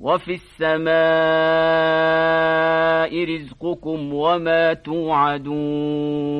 وفي السماء رزقكم وما توعدون